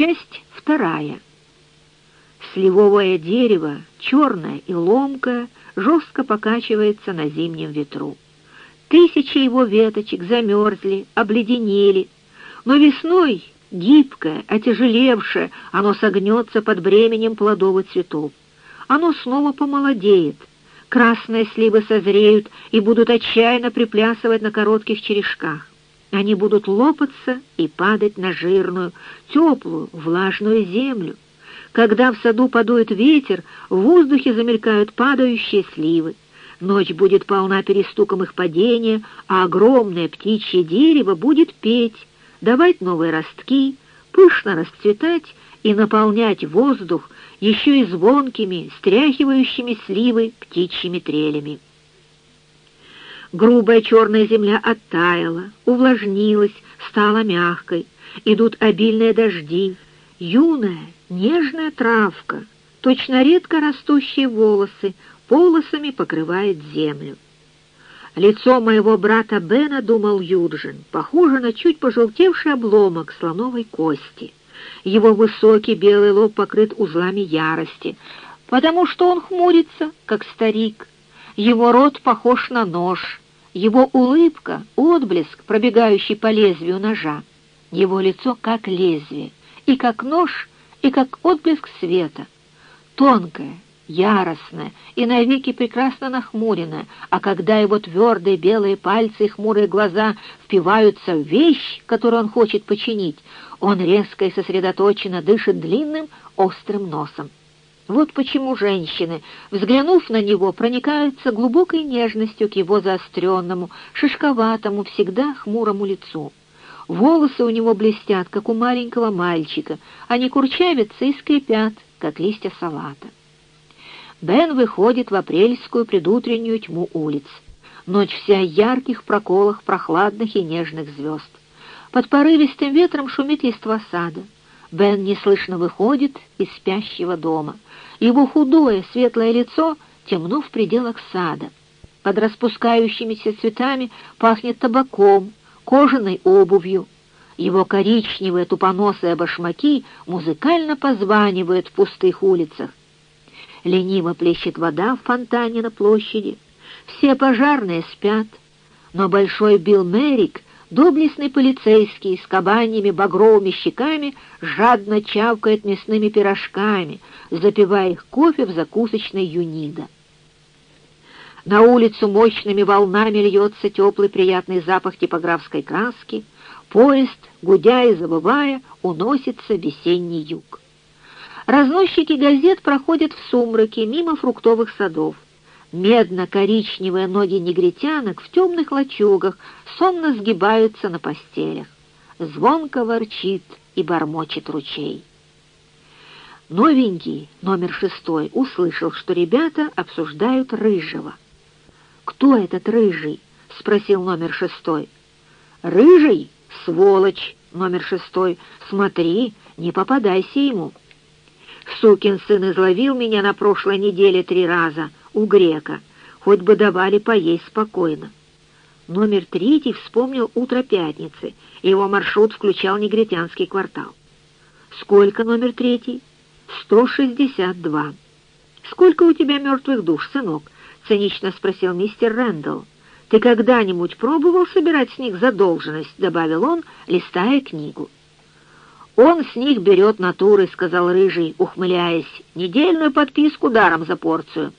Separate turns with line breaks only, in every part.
Часть вторая. Сливовое дерево, черное и ломкое, жестко покачивается на зимнем ветру. Тысячи его веточек замерзли, обледенели, но весной, гибкое, отяжелевшее, оно согнется под бременем плодов и цветов. Оно снова помолодеет, красные сливы созреют и будут отчаянно приплясывать на коротких черешках. Они будут лопаться и падать на жирную, теплую, влажную землю. Когда в саду подует ветер, в воздухе замелькают падающие сливы. Ночь будет полна перестуком их падения, а огромное птичье дерево будет петь, давать новые ростки, пышно расцветать и наполнять воздух еще и звонкими, стряхивающими сливы птичьими трелями. Грубая черная земля оттаяла, увлажнилась, стала мягкой. Идут обильные дожди. Юная, нежная травка, точно редко растущие волосы, полосами покрывает землю. Лицо моего брата Бена, думал Юджин, похоже на чуть пожелтевший обломок слоновой кости. Его высокий белый лоб покрыт узлами ярости, потому что он хмурится, как старик. Его рот похож на нож, его улыбка — отблеск, пробегающий по лезвию ножа. Его лицо как лезвие, и как нож, и как отблеск света. Тонкое, яростное и навеки прекрасно нахмуренное, а когда его твердые белые пальцы и хмурые глаза впиваются в вещь, которую он хочет починить, он резко и сосредоточенно дышит длинным острым носом. Вот почему женщины, взглянув на него, проникаются глубокой нежностью к его заостренному, шишковатому, всегда хмурому лицу. Волосы у него блестят, как у маленького мальчика, они курчавятся и скрипят, как листья салата. Бен выходит в апрельскую предутреннюю тьму улиц. Ночь вся ярких проколах прохладных и нежных звезд. Под порывистым ветром шумит листва сада. Бен неслышно выходит из спящего дома. Его худое, светлое лицо темно в пределах сада. Под распускающимися цветами пахнет табаком, кожаной обувью. Его коричневые тупоносые башмаки музыкально позванивают в пустых улицах. Лениво плещет вода в фонтане на площади. Все пожарные спят, но большой Билл Мерик Доблестный полицейский с кабаньями багровыми щеками жадно чавкает мясными пирожками, запивая их кофе в закусочной юнида. На улицу мощными волнами льется теплый приятный запах типографской краски. Поезд, гудя и забывая, уносится весенний юг. Разносчики газет проходят в сумраке мимо фруктовых садов. Медно-коричневые ноги негритянок в темных лачугах сонно сгибаются на постелях. Звонко ворчит и бормочет ручей. Новенький, номер шестой, услышал, что ребята обсуждают Рыжего. «Кто этот Рыжий?» — спросил номер шестой. «Рыжий? Сволочь!» — номер шестой. «Смотри, не попадайся ему!» Сукин сын изловил меня на прошлой неделе три раза у грека, хоть бы давали поесть спокойно. Номер третий вспомнил утро пятницы, его маршрут включал негритянский квартал. «Сколько номер третий?» «Сто шестьдесят два». «Сколько у тебя мертвых душ, сынок?» — цинично спросил мистер Рэндалл. «Ты когда-нибудь пробовал собирать с них задолженность?» — добавил он, листая книгу. «Он с них берет натуры», — сказал Рыжий, ухмыляясь. «Недельную подписку даром за порцию».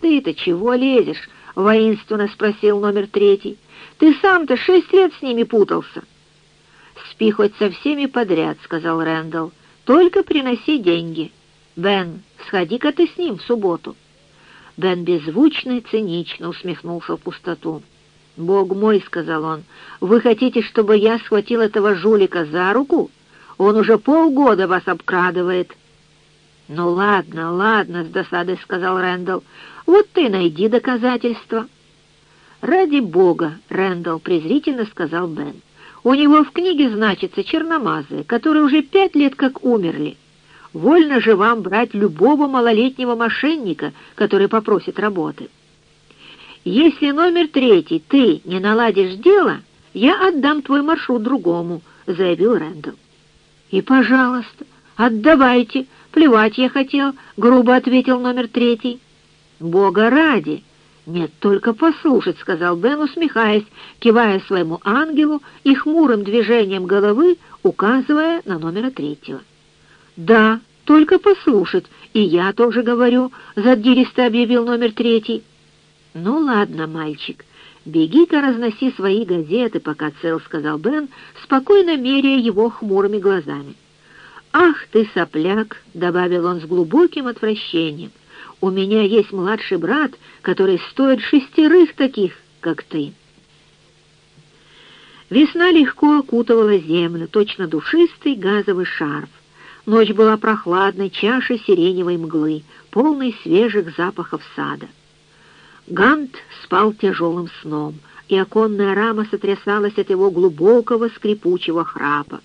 «Ты-то чего лезешь?» — воинственно спросил номер третий. «Ты сам-то шесть лет с ними путался». «Спи хоть со всеми подряд», — сказал Рэндалл. «Только приноси деньги. Бен, сходи-ка ты с ним в субботу». Бен беззвучно и цинично усмехнулся в пустоту. «Бог мой», — сказал он, — «вы хотите, чтобы я схватил этого жулика за руку?» Он уже полгода вас обкрадывает». «Ну ладно, ладно», — с досадой сказал Рэндалл. «Вот ты найди доказательства». «Ради бога», — Рэндалл презрительно сказал Бен. «У него в книге значится черномазые, которые уже пять лет как умерли. Вольно же вам брать любого малолетнего мошенника, который попросит работы. Если номер третий ты не наладишь дело, я отдам твой маршрут другому», — заявил Рэндалл. И, пожалуйста, отдавайте, плевать я хотел, грубо ответил номер третий. Бога ради! Нет, только послушать, сказал Бен, усмехаясь, кивая своему ангелу и хмурым движением головы, указывая на номера третьего. Да, только послушать, и я тоже говорю, задиристо объявил номер третий. Ну ладно, мальчик, беги-ка разноси свои газеты, пока цел, сказал Бен, спокойно меряя его хмурыми глазами. «Ах ты, сопляк!» — добавил он с глубоким отвращением. «У меня есть младший брат, который стоит шестерых таких, как ты». Весна легко окутывала землю, точно душистый газовый шарф. Ночь была прохладной, чашей сиреневой мглы, полной свежих запахов сада. Гант спал тяжелым сном, и оконная рама сотрясалась от его глубокого скрипучего храпа.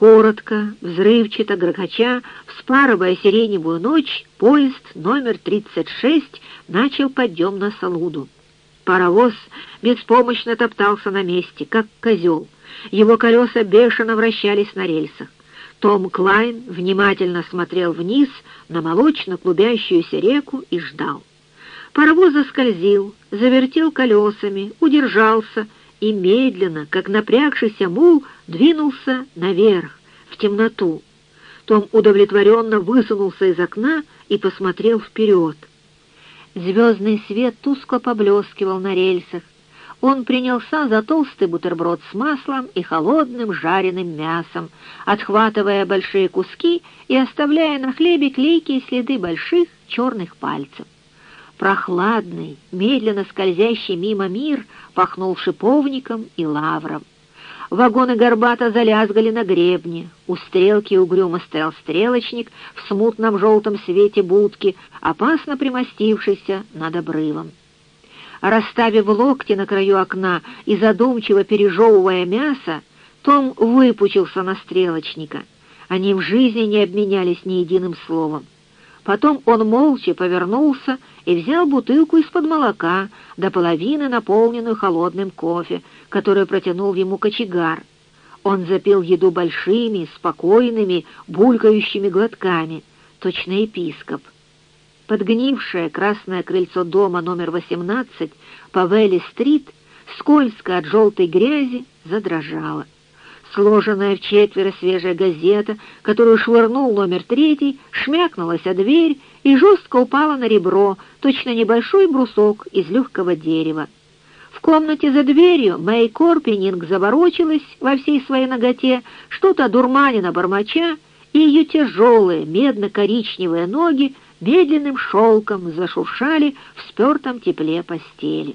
Коротко, взрывчато, грохоча, вспарывая сиреневую ночь, поезд номер 36 начал подъем на Салуду. Паровоз беспомощно топтался на месте, как козел. Его колеса бешено вращались на рельсах. Том Клайн внимательно смотрел вниз на молочно клубящуюся реку и ждал. Паровоз заскользил, завертел колесами, удержался — и медленно, как напрягшийся мул, двинулся наверх, в темноту. Том удовлетворенно высунулся из окна и посмотрел вперед. Звездный свет тускло поблескивал на рельсах. Он принялся за толстый бутерброд с маслом и холодным жареным мясом, отхватывая большие куски и оставляя на хлебе клейкие следы больших черных пальцев. Прохладный, медленно скользящий мимо мир пахнул шиповником и лавром. Вагоны горбато залязгали на гребне. У стрелки угрюмо стоял стрелочник в смутном желтом свете будки, опасно примостившийся над обрывом. Расставив локти на краю окна и задумчиво пережевывая мясо, Том выпучился на стрелочника. Они в жизни не обменялись ни единым словом. Потом он молча повернулся и взял бутылку из-под молока, до половины наполненную холодным кофе, который протянул ему кочегар. Он запил еду большими, спокойными, булькающими глотками, точно епископ. Подгнившее красное крыльцо дома номер 18 по Вэлли-стрит, скользко от желтой грязи, задрожало. Сложенная в четверо свежая газета, которую швырнул номер третий, шмякнулась о дверь и жестко упала на ребро, точно небольшой брусок из легкого дерева. В комнате за дверью Мэй Корпенинг заворочилась во всей своей ноготе, что-то дурманина бормоча, и ее тяжелые медно-коричневые ноги медленным шелком зашуршали в спертом тепле постели.